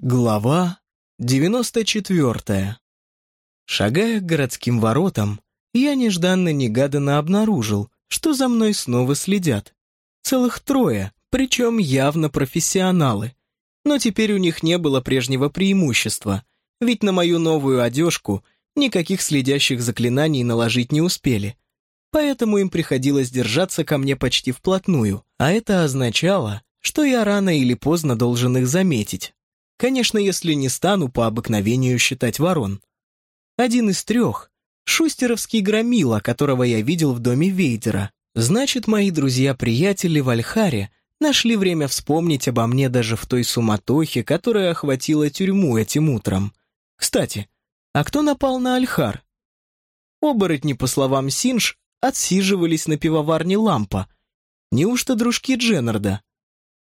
Глава 94 Шагая к городским воротам, я нежданно-негаданно обнаружил, что за мной снова следят. Целых трое, причем явно профессионалы. Но теперь у них не было прежнего преимущества, ведь на мою новую одежку никаких следящих заклинаний наложить не успели. Поэтому им приходилось держаться ко мне почти вплотную, а это означало, что я рано или поздно должен их заметить. Конечно, если не стану по обыкновению считать ворон. Один из трех — шустеровский громила, которого я видел в доме Вейдера. Значит, мои друзья-приятели в Альхаре нашли время вспомнить обо мне даже в той суматохе, которая охватила тюрьму этим утром. Кстати, а кто напал на Альхар? Оборотни, по словам Синж, отсиживались на пивоварне Лампа. Неужто дружки Дженнарда?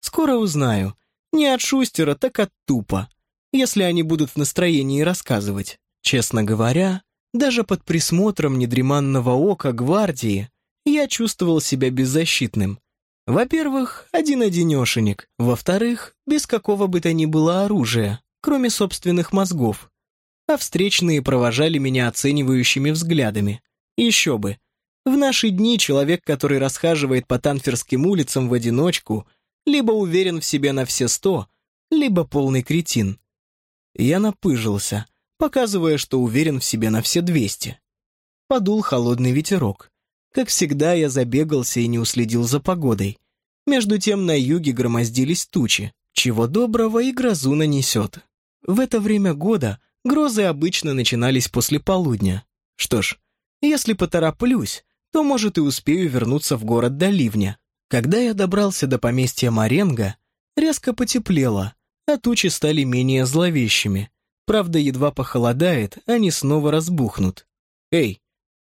Скоро узнаю. Не от Шустера, так от Тупа. Если они будут в настроении рассказывать. Честно говоря, даже под присмотром недреманного ока гвардии я чувствовал себя беззащитным. Во-первых, один-одинешенек. Во-вторых, без какого бы то ни было оружия, кроме собственных мозгов. А встречные провожали меня оценивающими взглядами. Еще бы. В наши дни человек, который расхаживает по Танферским улицам в одиночку – либо уверен в себе на все сто, либо полный кретин. Я напыжился, показывая, что уверен в себе на все двести. Подул холодный ветерок. Как всегда, я забегался и не уследил за погодой. Между тем на юге громоздились тучи. Чего доброго и грозу нанесет. В это время года грозы обычно начинались после полудня. Что ж, если потороплюсь, то, может, и успею вернуться в город до ливня. Когда я добрался до поместья Маренго, резко потеплело, а тучи стали менее зловещими. Правда, едва похолодает, они снова разбухнут. Эй,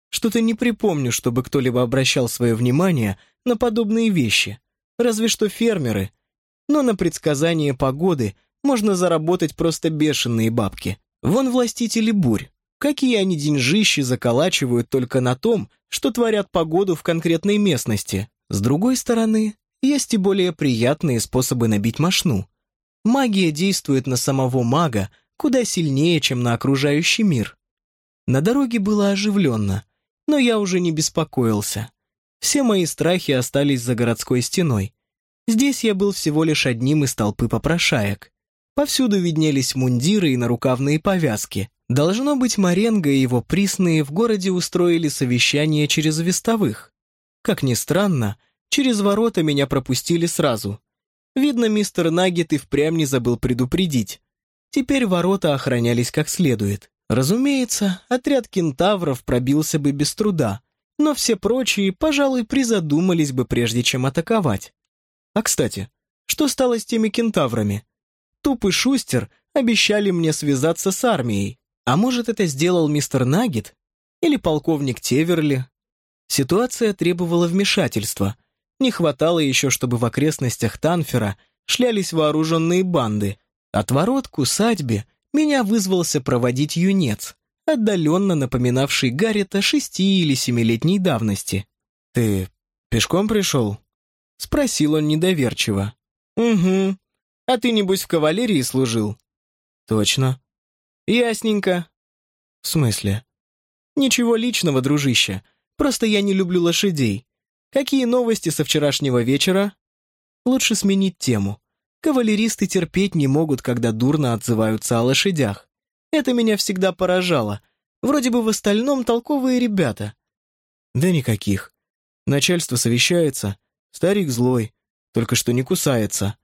что-то не припомню, чтобы кто-либо обращал свое внимание на подобные вещи. Разве что фермеры. Но на предсказание погоды можно заработать просто бешеные бабки. Вон властители бурь. Какие они деньжищи заколачивают только на том, что творят погоду в конкретной местности. С другой стороны, есть и более приятные способы набить мошну. Магия действует на самого мага куда сильнее, чем на окружающий мир. На дороге было оживленно, но я уже не беспокоился. Все мои страхи остались за городской стеной. Здесь я был всего лишь одним из толпы попрошаек. Повсюду виднелись мундиры и нарукавные повязки. Должно быть, Маренго и его присные в городе устроили совещание через вестовых. Как ни странно, через ворота меня пропустили сразу. Видно, мистер Наггет и впрямь не забыл предупредить. Теперь ворота охранялись как следует. Разумеется, отряд кентавров пробился бы без труда, но все прочие, пожалуй, призадумались бы, прежде чем атаковать. А кстати, что стало с теми кентаврами? Туп и Шустер обещали мне связаться с армией. А может, это сделал мистер Наггет? Или полковник Теверли? Ситуация требовала вмешательства. Не хватало еще, чтобы в окрестностях Танфера шлялись вооруженные банды. От ворот к усадьбе меня вызвался проводить юнец, отдаленно напоминавший Гаррета шести- или семилетней давности. «Ты пешком пришел?» — спросил он недоверчиво. «Угу. А ты, небось, в кавалерии служил?» «Точно». «Ясненько». «В смысле?» «Ничего личного, дружище. Просто я не люблю лошадей. Какие новости со вчерашнего вечера? Лучше сменить тему. Кавалеристы терпеть не могут, когда дурно отзываются о лошадях. Это меня всегда поражало. Вроде бы в остальном толковые ребята. Да никаких. Начальство совещается. Старик злой. Только что не кусается.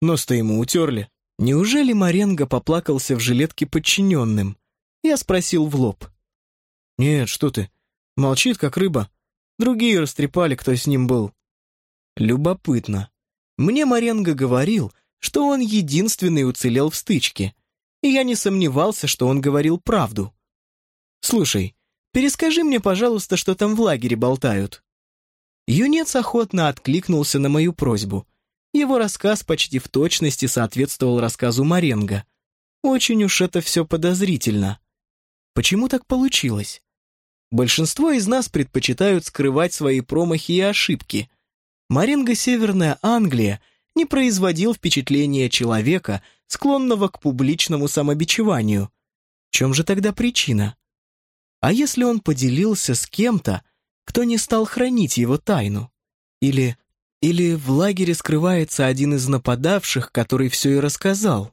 Нос-то ему утерли. Неужели Маренго поплакался в жилетке подчиненным? Я спросил в лоб. «Нет, что ты. Молчит, как рыба. Другие растрепали, кто с ним был. Любопытно. Мне Маренго говорил, что он единственный уцелел в стычке. И я не сомневался, что он говорил правду. «Слушай, перескажи мне, пожалуйста, что там в лагере болтают». Юнец охотно откликнулся на мою просьбу. Его рассказ почти в точности соответствовал рассказу Маренго. Очень уж это все подозрительно. Почему так получилось? Большинство из нас предпочитают скрывать свои промахи и ошибки. Маринго Северная Англия не производил впечатления человека, склонного к публичному самобичеванию. В чем же тогда причина? А если он поделился с кем-то, кто не стал хранить его тайну? Или... или в лагере скрывается один из нападавших, который все и рассказал?